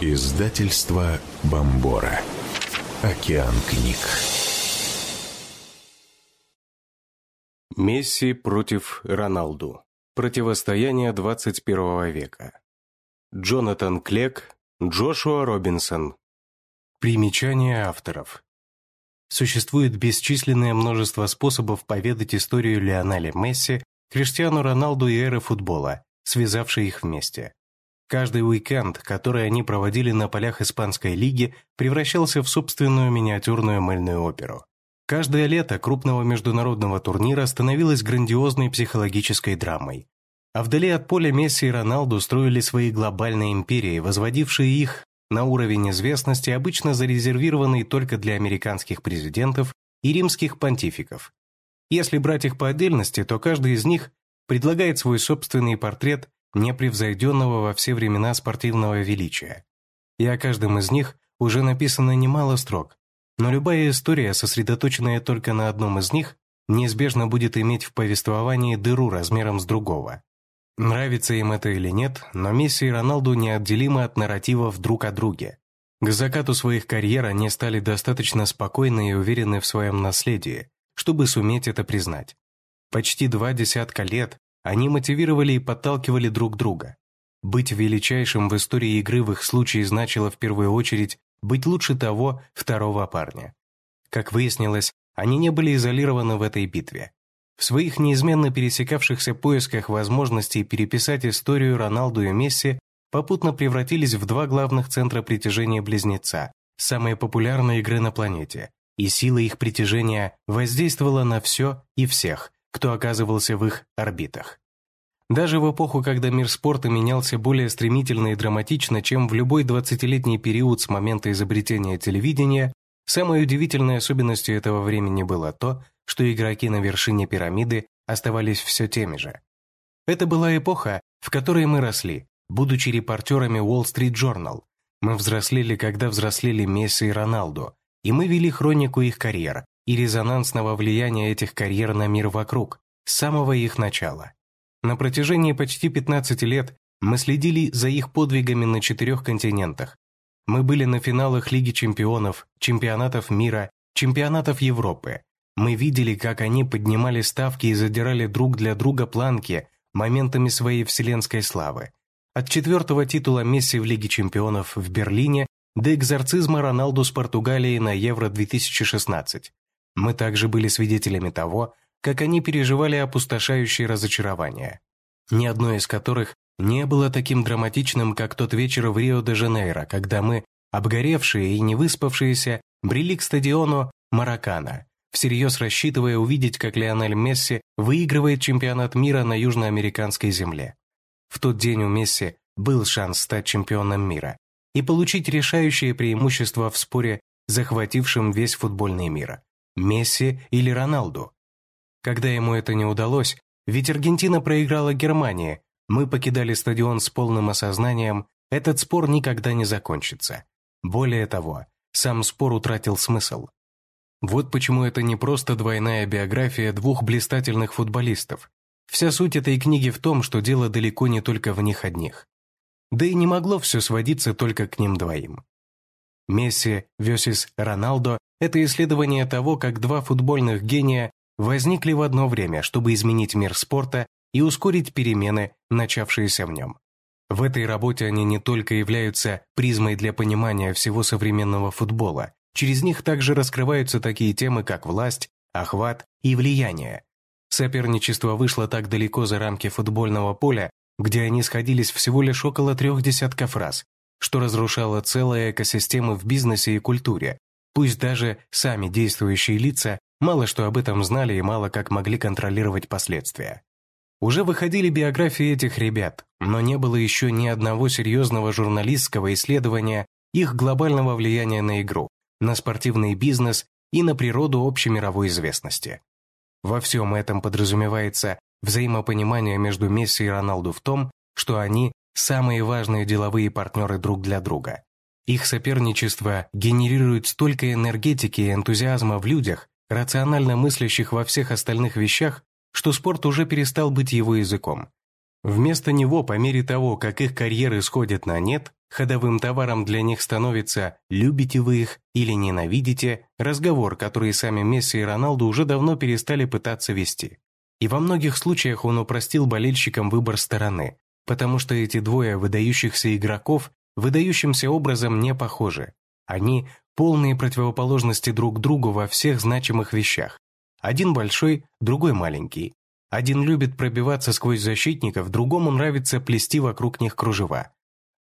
Издательство Бомбора. Океан книг. Месси против Роналду. Противостояние 21 века. Джонатан Клек, Джошуа Робинсон. Примечание авторов. Существует бесчисленное множество способов поведать историю Лионеля Месси, Криштиану Роналду и эры футбола, связавшие их вместе. Каждый уикенд, который они проводили на полях Испанской лиги, превращался в собственную миниатюрную мыльную оперу. Каждое лето крупного международного турнира становилось грандиозной психологической драмой. А вдали от поля Месси и Роналду строили свои глобальные империи, возводившие их на уровень известности, обычно зарезервированный только для американских президентов и римских понтификов. Если брать их по отдельности, то каждый из них предлагает свой собственный портрет непревзойденного во все времена спортивного величия. И о каждом из них уже написано немало строк, но любая история, сосредоточенная только на одном из них, неизбежно будет иметь в повествовании дыру размером с другого. Нравится им это или нет, но Месси и Роналду неотделимы от нарративов друг о друге. К закату своих карьер они стали достаточно спокойны и уверены в своем наследии, чтобы суметь это признать. Почти два десятка лет они мотивировали и подталкивали друг друга. Быть величайшим в истории игры в их случае значило в первую очередь быть лучше того второго парня. Как выяснилось, они не были изолированы в этой битве. В своих неизменно пересекавшихся поисках возможностей переписать историю Роналду и Месси попутно превратились в два главных центра притяжения близнеца, самые популярные игры на планете, и сила их притяжения воздействовала на все и всех, кто оказывался в их орбитах. Даже в эпоху, когда мир спорта менялся более стремительно и драматично, чем в любой 20-летний период с момента изобретения телевидения, самой удивительной особенностью этого времени было то, что игроки на вершине пирамиды оставались все теми же. Это была эпоха, в которой мы росли, будучи репортерами Wall Street Journal. Мы взрослели, когда взрослели Месси и Роналду, и мы вели хронику их карьер, и резонансного влияния этих карьер на мир вокруг, с самого их начала. На протяжении почти 15 лет мы следили за их подвигами на четырех континентах. Мы были на финалах Лиги чемпионов, чемпионатов мира, чемпионатов Европы. Мы видели, как они поднимали ставки и задирали друг для друга планки моментами своей вселенской славы. От четвертого титула Месси в Лиге чемпионов в Берлине до экзорцизма Роналду с Португалией на Евро-2016. Мы также были свидетелями того, как они переживали опустошающие разочарования, ни одно из которых не было таким драматичным, как тот вечер в Рио-де-Жанейро, когда мы, обгоревшие и не выспавшиеся, брели к стадиону Маракана, всерьез рассчитывая увидеть, как Лионель Месси выигрывает чемпионат мира на южноамериканской земле. В тот день у Месси был шанс стать чемпионом мира и получить решающее преимущество в споре, захватившем весь футбольный мир. Месси или Роналду. Когда ему это не удалось, ведь Аргентина проиграла Германии, мы покидали стадион с полным осознанием, этот спор никогда не закончится. Более того, сам спор утратил смысл. Вот почему это не просто двойная биография двух блистательных футболистов. Вся суть этой книги в том, что дело далеко не только в них одних. Да и не могло все сводиться только к ним двоим. Месси vs. Роналдо – это исследование того, как два футбольных гения возникли в одно время, чтобы изменить мир спорта и ускорить перемены, начавшиеся в нем. В этой работе они не только являются призмой для понимания всего современного футбола, через них также раскрываются такие темы, как власть, охват и влияние. Соперничество вышло так далеко за рамки футбольного поля, где они сходились всего лишь около трех десятков раз, что разрушало целые экосистемы в бизнесе и культуре. Пусть даже сами действующие лица мало что об этом знали и мало как могли контролировать последствия. Уже выходили биографии этих ребят, но не было еще ни одного серьезного журналистского исследования их глобального влияния на игру, на спортивный бизнес и на природу общемировой известности. Во всем этом подразумевается взаимопонимание между Месси и Роналду в том, что они самые важные деловые партнеры друг для друга. Их соперничество генерирует столько энергетики и энтузиазма в людях, рационально мыслящих во всех остальных вещах, что спорт уже перестал быть его языком. Вместо него, по мере того, как их карьеры сходят на нет, ходовым товаром для них становится «любите вы их или ненавидите» разговор, который сами Месси и Роналду уже давно перестали пытаться вести. И во многих случаях он упростил болельщикам выбор стороны, потому что эти двое выдающихся игроков выдающимся образом не похожи. Они – полные противоположности друг другу во всех значимых вещах. Один большой, другой маленький. Один любит пробиваться сквозь защитников, другому нравится плести вокруг них кружева.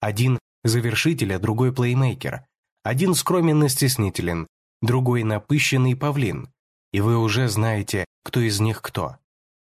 Один – завершитель, а другой – плеймейкер. Один скромен и стеснителен, другой – напыщенный павлин. И вы уже знаете, кто из них кто.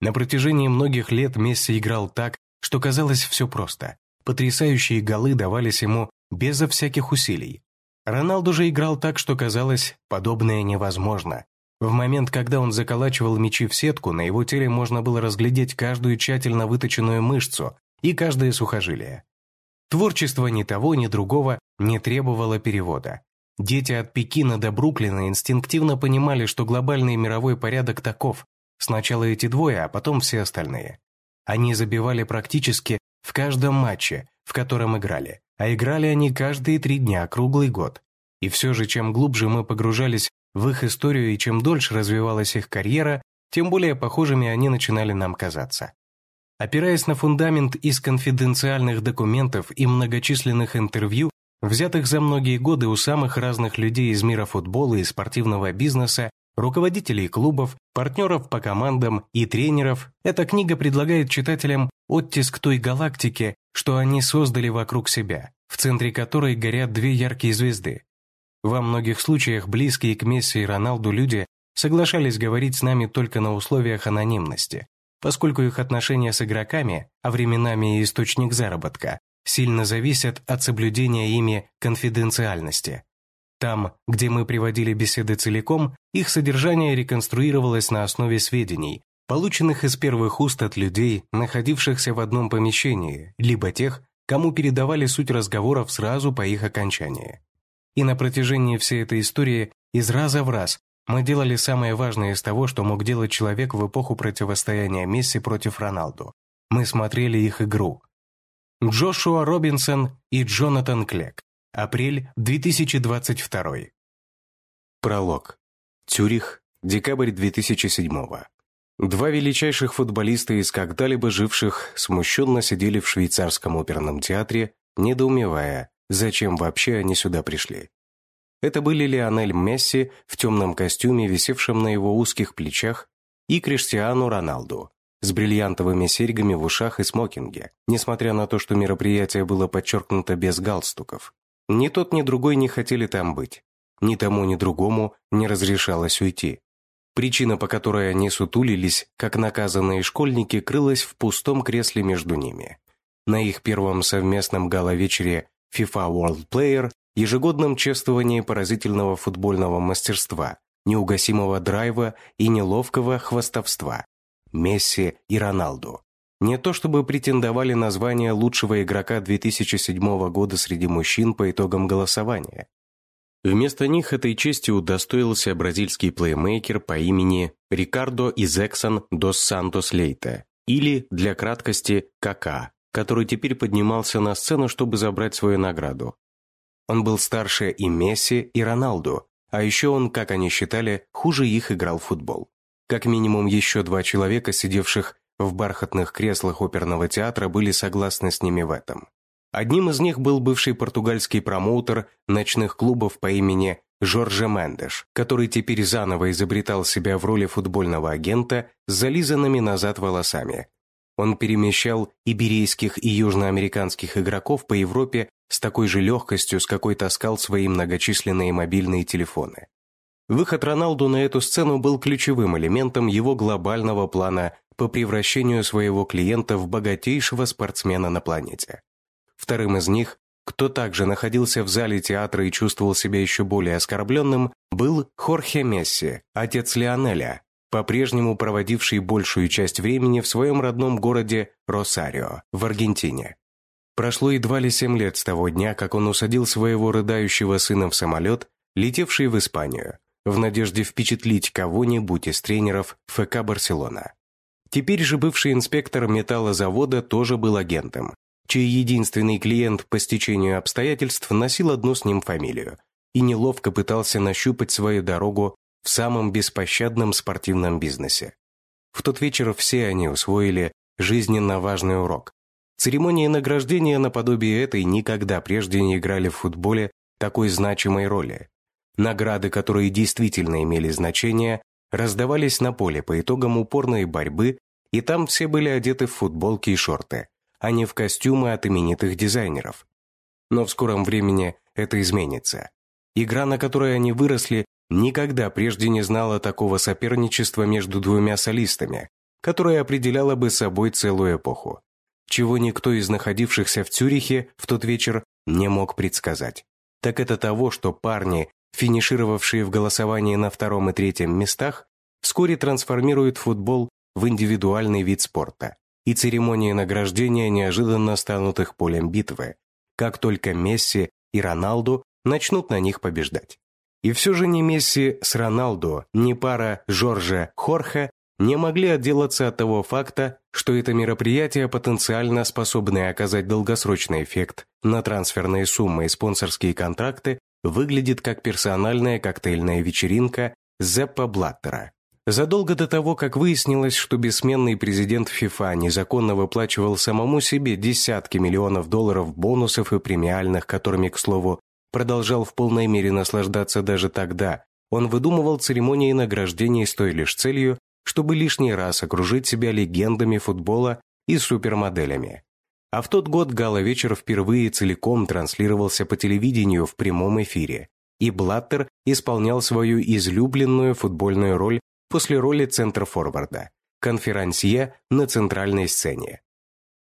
На протяжении многих лет Месси играл так, что казалось все просто. Потрясающие голы давались ему безо всяких усилий. Роналду же играл так, что казалось, подобное невозможно. В момент, когда он заколачивал мячи в сетку, на его теле можно было разглядеть каждую тщательно выточенную мышцу и каждое сухожилие. Творчество ни того, ни другого не требовало перевода. Дети от Пекина до Бруклина инстинктивно понимали, что глобальный мировой порядок таков. Сначала эти двое, а потом все остальные. Они забивали практически в каждом матче, в котором играли. А играли они каждые три дня, круглый год. И все же, чем глубже мы погружались в их историю и чем дольше развивалась их карьера, тем более похожими они начинали нам казаться. Опираясь на фундамент из конфиденциальных документов и многочисленных интервью, взятых за многие годы у самых разных людей из мира футбола и спортивного бизнеса, руководителей клубов, партнеров по командам и тренеров, эта книга предлагает читателям оттиск той галактики, что они создали вокруг себя, в центре которой горят две яркие звезды во многих случаях близкие к Месси и Роналду люди соглашались говорить с нами только на условиях анонимности, поскольку их отношения с игроками, а временами и источник заработка, сильно зависят от соблюдения ими конфиденциальности. Там, где мы приводили беседы целиком, их содержание реконструировалось на основе сведений, полученных из первых уст от людей, находившихся в одном помещении, либо тех, кому передавали суть разговоров сразу по их окончании. И на протяжении всей этой истории из раза в раз мы делали самое важное из того, что мог делать человек в эпоху противостояния Месси против Роналду. Мы смотрели их игру. Джошуа Робинсон и Джонатан Клек. Апрель 2022. Пролог. Цюрих, декабрь 2007. Два величайших футболиста из когда-либо живших смущенно сидели в швейцарском оперном театре, недоумевая, Зачем вообще они сюда пришли? Это были Лионель Месси в темном костюме, висевшем на его узких плечах, и Криштиану Роналду с бриллиантовыми серьгами в ушах и смокинге, несмотря на то, что мероприятие было подчеркнуто без галстуков. Ни тот, ни другой не хотели там быть. Ни тому, ни другому не разрешалось уйти. Причина, по которой они сутулились, как наказанные школьники, крылась в пустом кресле между ними. На их первом совместном гала-вечере FIFA World Player ежегодном чествовании поразительного футбольного мастерства, неугасимого драйва и неловкого хвастовства. Месси и Роналду. Не то чтобы претендовали на звание лучшего игрока 2007 года среди мужчин по итогам голосования. Вместо них этой чести удостоился бразильский плеймейкер по имени Рикардо Изексон дос Сантос Лейте, или, для краткости, КК, который теперь поднимался на сцену, чтобы забрать свою награду. Он был старше и Месси, и Роналду, а еще он, как они считали, хуже их играл в футбол. Как минимум еще два человека, сидевших в бархатных креслах оперного театра, были согласны с ними в этом. Одним из них был бывший португальский промоутер ночных клубов по имени Жорже Мендеш, который теперь заново изобретал себя в роли футбольного агента с зализанными назад волосами, он перемещал иберийских и южноамериканских игроков по Европе с такой же легкостью, с какой таскал свои многочисленные мобильные телефоны. Выход Роналду на эту сцену был ключевым элементом его глобального плана по превращению своего клиента в богатейшего спортсмена на планете. Вторым из них, кто также находился в зале театра и чувствовал себя еще более оскорбленным, был Хорхе Месси, отец Лионеля, по-прежнему проводивший большую часть времени в своем родном городе Росарио, в Аргентине. Прошло едва ли семь лет с того дня, как он усадил своего рыдающего сына в самолет, летевший в Испанию, в надежде впечатлить кого-нибудь из тренеров ФК «Барселона». Теперь же бывший инспектор металлозавода тоже был агентом. чей единственный клиент по стечению обстоятельств носил одну с ним фамилию и неловко пытался нащупать свою дорогу в самом беспощадном спортивном бизнесе. В тот вечер все они усвоили жизненно важный урок. Церемонии награждения наподобие этой никогда прежде не играли в футболе такой значимой роли. Награды, которые действительно имели значение, раздавались на поле по итогам упорной борьбы, и там все были одеты в футболки и шорты, а не в костюмы от именитых дизайнеров. Но в скором времени это изменится. Игра, на которой они выросли, никогда прежде не знала такого соперничества между двумя солистами, которое определяло бы собой целую эпоху, чего никто из находившихся в Цюрихе в тот вечер не мог предсказать. Так это того, что парни, финишировавшие в голосовании на втором и третьем местах, вскоре трансформируют футбол в индивидуальный вид спорта, и церемонии награждения неожиданно станут их полем битвы, как только Месси и Роналду начнут на них побеждать. И все же ни Месси с Роналду, ни пара Жоржа Хорхе не могли отделаться от того факта, что это мероприятие потенциально способное оказать долгосрочный эффект на трансферные суммы и спонсорские контракты, выглядит как персональная коктейльная вечеринка Зеппа Блаттера. Задолго до того, как выяснилось, что бессменный президент ФИФА незаконно выплачивал самому себе десятки миллионов долларов бонусов и премиальных, которыми, к слову, продолжал в полной мере наслаждаться даже тогда, он выдумывал церемонии награждения с той лишь целью, чтобы лишний раз окружить себя легендами футбола и супермоделями. А в тот год гала-вечер впервые целиком транслировался по телевидению в прямом эфире, и Блаттер исполнял свою излюбленную футбольную роль после роли центр-форварда, конферансье на центральной сцене.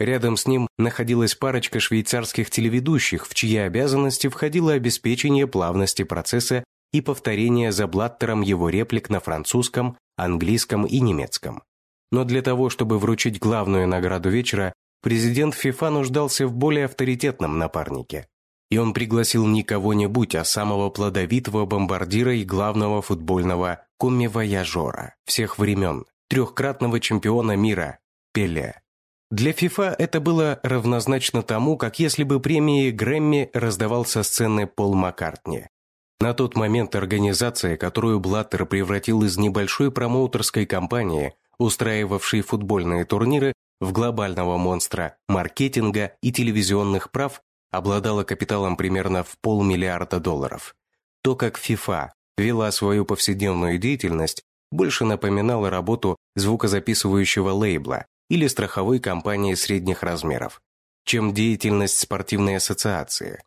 Рядом с ним находилась парочка швейцарских телеведущих, в чьи обязанности входило обеспечение плавности процесса и повторение за Блаттером его реплик на французском, английском и немецком. Но для того, чтобы вручить главную награду вечера, президент ФИФА нуждался в более авторитетном напарнике. И он пригласил не кого-нибудь, а самого плодовитого бомбардира и главного футбольного комми-вояжера всех времен, трехкратного чемпиона мира – Пеле. Для ФИФА это было равнозначно тому, как если бы премии Грэмми раздавал со сцены Пол Маккартни. На тот момент организация, которую Блаттер превратил из небольшой промоутерской компании, устраивавшей футбольные турниры, в глобального монстра маркетинга и телевизионных прав, обладала капиталом примерно в полмиллиарда долларов. То, как FIFA вела свою повседневную деятельность, больше напоминало работу звукозаписывающего лейбла или страховой компании средних размеров, чем деятельность спортивной ассоциации.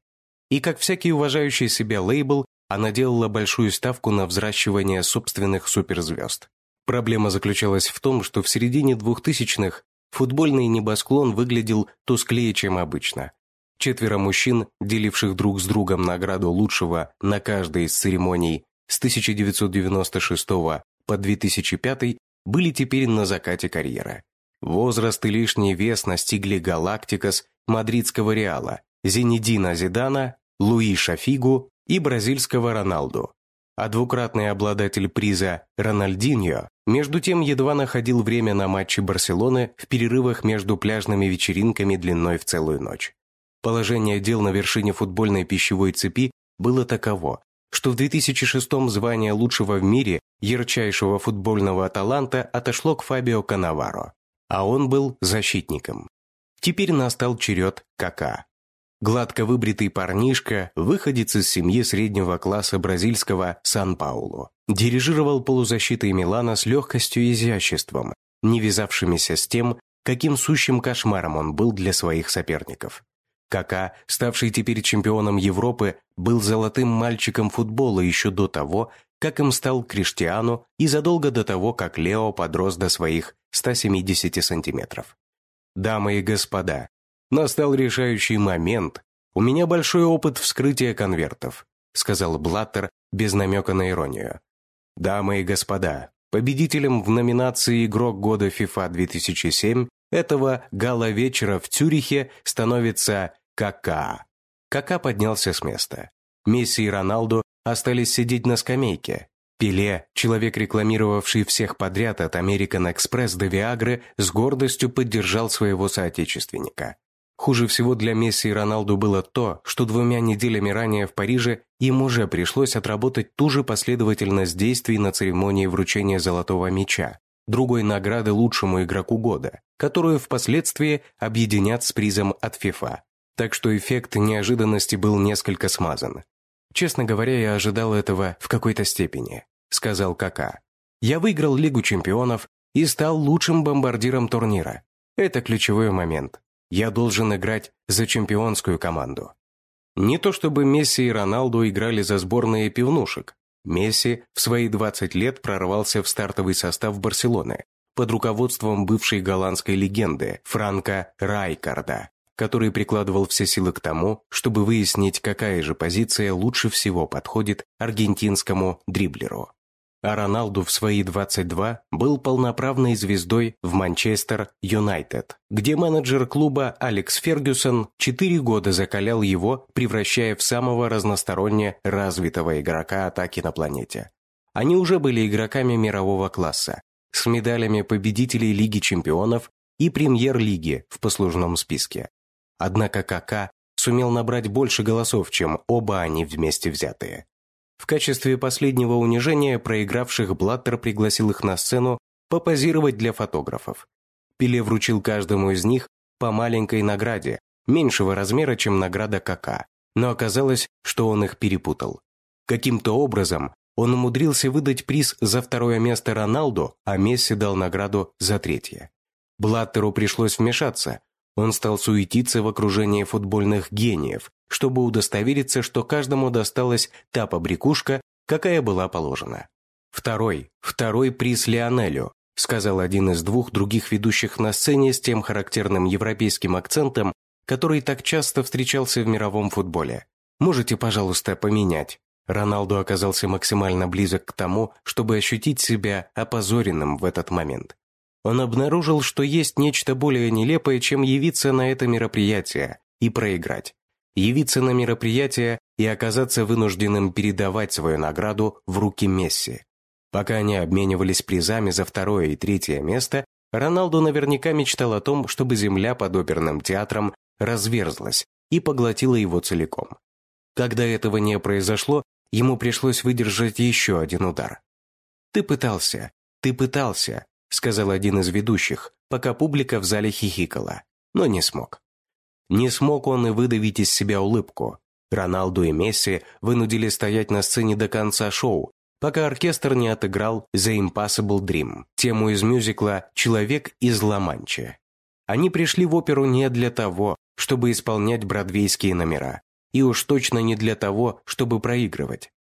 И как всякий уважающий себя лейбл, она делала большую ставку на взращивание собственных суперзвезд. Проблема заключалась в том, что в середине 2000-х футбольный небосклон выглядел тусклее, чем обычно. Четверо мужчин, деливших друг с другом награду лучшего на каждой из церемоний с 1996 по 2005, были теперь на закате карьеры. Возраст и лишний вес настигли Галактикос, мадридского Реала, Зенедина Зидана, Луи Шафигу и бразильского Роналду. А двукратный обладатель приза Рональдиньо, между тем, едва находил время на матчи Барселоны в перерывах между пляжными вечеринками длиной в целую ночь. Положение дел на вершине футбольной пищевой цепи было таково, что в 2006 звание лучшего в мире ярчайшего футбольного таланта отошло к Фабио Канаваро, а он был защитником. Теперь настал черед Кака. Гладко выбритый парнишка, выходец из семьи среднего класса бразильского Сан-Паулу, дирижировал полузащитой Милана с легкостью и изяществом, не вязавшимися с тем, каким сущим кошмаром он был для своих соперников. Кака, ставший теперь чемпионом Европы, был золотым мальчиком футбола еще до того, как им стал Криштиану и задолго до того, как Лео подрос до своих 170 сантиметров. Дамы и господа, Настал решающий момент. У меня большой опыт вскрытия конвертов, сказал Блаттер без намека на иронию. Дамы и господа, победителем в номинации «Игрок года FIFA 2007» этого гала-вечера в Цюрихе становится Кака. Кака поднялся с места. Месси и Роналду остались сидеть на скамейке. Пеле, человек, рекламировавший всех подряд от American Express до Виагры, с гордостью поддержал своего соотечественника. Хуже всего для Месси и Роналду было то, что двумя неделями ранее в Париже им уже пришлось отработать ту же последовательность действий на церемонии вручения золотого мяча, другой награды лучшему игроку года, которую впоследствии объединят с призом от FIFA. Так что эффект неожиданности был несколько смазан. «Честно говоря, я ожидал этого в какой-то степени», — сказал Кака. «Я выиграл Лигу чемпионов и стал лучшим бомбардиром турнира. Это ключевой момент. Я должен играть за чемпионскую команду. Не то чтобы Месси и Роналду играли за сборные пивнушек. Месси в свои 20 лет прорвался в стартовый состав Барселоны под руководством бывшей голландской легенды Франка Райкарда, который прикладывал все силы к тому, чтобы выяснить, какая же позиция лучше всего подходит аргентинскому дриблеру а Роналду в свои 22 был полноправной звездой в Манчестер Юнайтед, где менеджер клуба Алекс Фергюсон 4 года закалял его, превращая в самого разносторонне развитого игрока атаки на планете. Они уже были игроками мирового класса, с медалями победителей Лиги чемпионов и Премьер-лиги в послужном списке. Однако Кака сумел набрать больше голосов, чем оба они вместе взятые. В качестве последнего унижения проигравших Блаттер пригласил их на сцену попозировать для фотографов. Пеле вручил каждому из них по маленькой награде, меньшего размера, чем награда КК, но оказалось, что он их перепутал. Каким-то образом он умудрился выдать приз за второе место Роналду, а Месси дал награду за третье. Блаттеру пришлось вмешаться. Он стал суетиться в окружении футбольных гениев, чтобы удостовериться, что каждому досталась та побрякушка, какая была положена. «Второй, второй приз Лионелю», сказал один из двух других ведущих на сцене с тем характерным европейским акцентом, который так часто встречался в мировом футболе. «Можете, пожалуйста, поменять?» Роналду оказался максимально близок к тому, чтобы ощутить себя опозоренным в этот момент. Он обнаружил, что есть нечто более нелепое, чем явиться на это мероприятие и проиграть явиться на мероприятие и оказаться вынужденным передавать свою награду в руки Месси. Пока они обменивались призами за второе и третье место, Роналду наверняка мечтал о том, чтобы земля под оперным театром разверзлась и поглотила его целиком. Когда этого не произошло, ему пришлось выдержать еще один удар. «Ты пытался, ты пытался», — сказал один из ведущих, пока публика в зале хихикала, но не смог. Не смог он и выдавить из себя улыбку. Роналду и Месси вынудили стоять на сцене до конца шоу, пока оркестр не отыграл The Impossible Dream, тему из мюзикла «Человек из Ла-Манчи». Они пришли в оперу не для того, чтобы исполнять бродвейские номера, и уж точно не для того, чтобы проигрывать.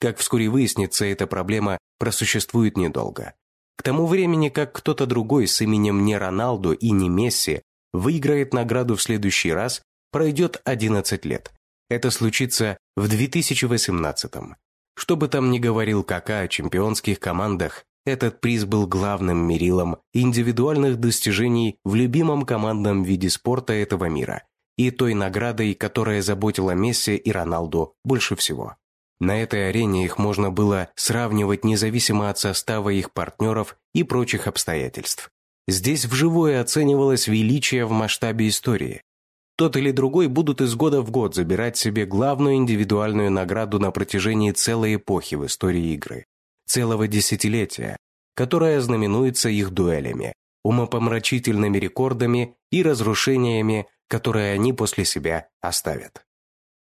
Как вскоре выяснится, эта проблема просуществует недолго. К тому времени, как кто-то другой с именем не Роналду и не Месси выиграет награду в следующий раз, пройдет 11 лет. Это случится в 2018 -м. Что бы там ни говорил Кака о чемпионских командах, этот приз был главным мерилом индивидуальных достижений в любимом командном виде спорта этого мира и той наградой, которая заботила Месси и Роналду больше всего. На этой арене их можно было сравнивать независимо от состава их партнеров и прочих обстоятельств. Здесь вживую оценивалось величие в масштабе истории. Тот или другой будут из года в год забирать себе главную индивидуальную награду на протяжении целой эпохи в истории игры, целого десятилетия, которая знаменуется их дуэлями, умопомрачительными рекордами и разрушениями, которые они после себя оставят.